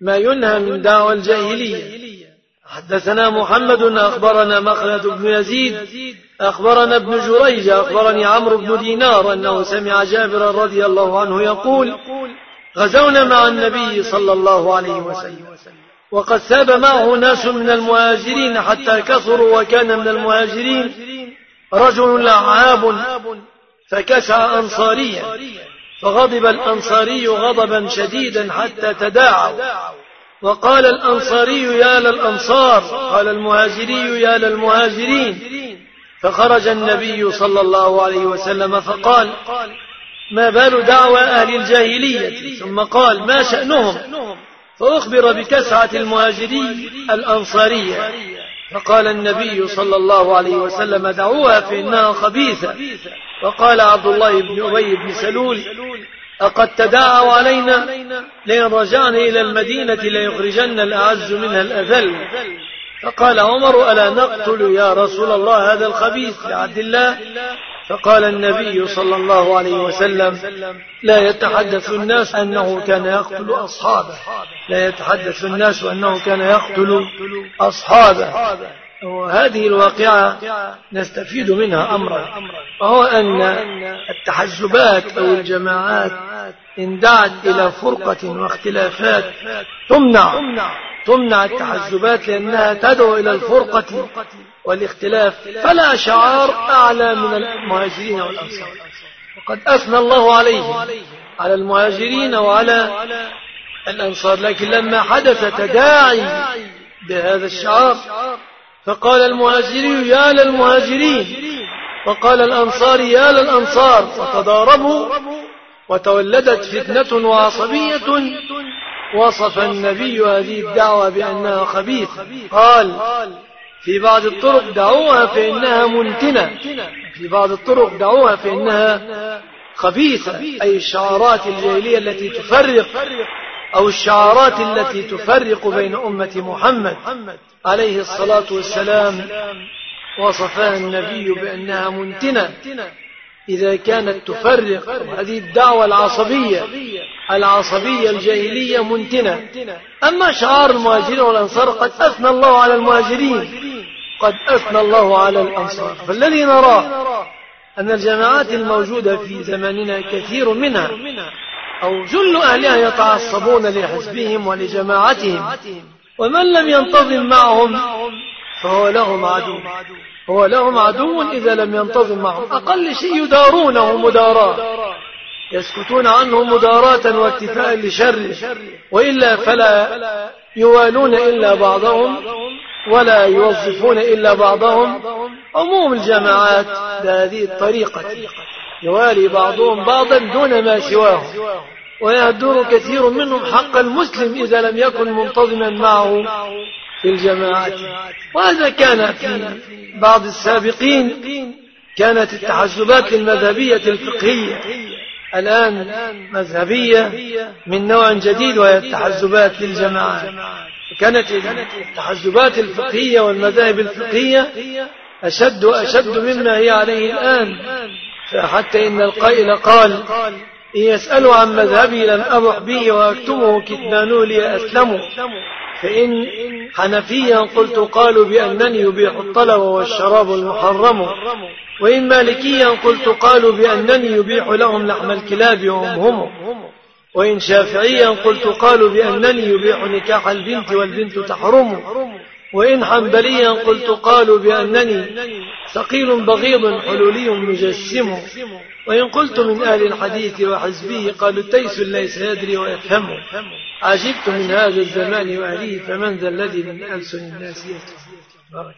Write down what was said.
ما ينهى من دعوى الجاهلية. حدثنا محمد أخبرنا مخلد بن يزيد أخبرنا ابن جريج أخبرني عمرو بن دينار أنه سمع جابر رضي الله عنه يقول غزونا مع النبي صلى الله عليه وسلم. وقد ثاب معه ناس من المهاجرين حتى كثروا وكان من المهاجرين رجل لعاب فكسع أنصاريا. فغضب الأنصاري غضبا شديدا حتى تداعوا. وقال الأنصاري يا للأنصار قال المهاجري يا للمهاجرين. فخرج النبي صلى الله عليه وسلم فقال ما بال دعوى أهل الجاهلية؟ ثم قال ما شأنهم؟ فأخبر بكسعة المهاجري الأنصارية. فقال النبي صلى الله عليه وسلم دعوها فإنها خبيثة. وقال عبد الله بن أبي بن سلول أقد تداعوا علينا لئن رجعنا إلى المدينة ليخرجن الأعز منها الأذل. فقال عمر ألا نقتل يا رسول الله هذا الخبيث لعبد الله؟ فقال النبي صلى الله عليه وسلم لا يتحدث الناس أنه كان يقتل أصحابه. لا يتحدث الناس أنه كان يقتل أصحابه. وهذه الواقعة نستفيد منها أمرا وهو أن التحزبات أو الجماعات إن دعت إلى فرقة واختلافات تمنع تمنع التحزبات لأنها تدعو إلى الفرقة. والاختلاف فلا شعار أعلى من المهاجرين والأنصار. وقد أثنى الله عليهم على المهاجرين وعلى الأنصار. لكن لما حدث تداعي بهذا الشعار فقال المهاجري يا للمهاجرين وقال الأنصار يا للأنصار وتضاربوا وتولدت فتنة وعصبية وصف النبي هذه الدعوة بأنها خبيثة. قال في بعض الطرق دعوها فإنها منتنة. في بعض الطرق دعوها فإنها خبيثة. أي الشعارات الجاهلية التي تفرق أو الشعارات التي تفرق بين أمة محمد. عليه الصلاة والسلام وصفها النبي بأنها منتنة. إذا كانت تفرق هذه الدعوة العصبية العصبية الجاهلية منتنة. أما شعار المهاجرين والأنصار قد أثنى الله على المهاجرين قد أثنى الله على الأنصار. فالذي نراه أن الجماعات الموجودة في زماننا كثير منها أو جل أهلها يتعصبون لحزبهم ولجماعتهم ومن لم ينتظم معهم فهو لهم عدو. هو لهم عدو إذا لم ينتظم معهم. أقل شيء يدارونه مداراة يسكتون عنه مداراة واكتفاء لشر. وإلا فلا يوالون إلا بعضهم ولا يوظفون إلا بعضهم. عموم الجماعات بهذه الطريقة. يوالي بعضهم بعضا دون ما سواه ويهدر كثير منهم حق المسلم إذا لم يكن منتظما معه. في الجماعة وهذا كان في بعض السابقين كانت التحزبات المذهبية الفقهية. الآن مذهبية من نوع جديد وهي التحزبات للجماعات. كانت التحزبات الفقهية والمذاهب الفقهية أشد وأشد مما هي عليه الآن. فحتى إن القائل قال إن يسألوا عن مذهبي لن أبح به وأكتمه كتمانه لي أسلموا فإن حنفيا قلت قالوا بأنني يبيح الطلب والشراب المحرم. وإن مالكيا قلت قالوا بأنني يبيح لهم لحم الكلاب وهم هم. وإن شافعيا قلت قالوا بأنني يبيح نكاح البنت والبنت تحرم. وإن حنبليا قلت قالوا بأنني ثقيل بغيض حلولي مجسم. وإن قلت من أهل الحديث وحزبه قالوا تيس ليس يدري ويفهم. عجبت من هذا الزمان وأهله فمن ذا الذي من ألسن الناس الله.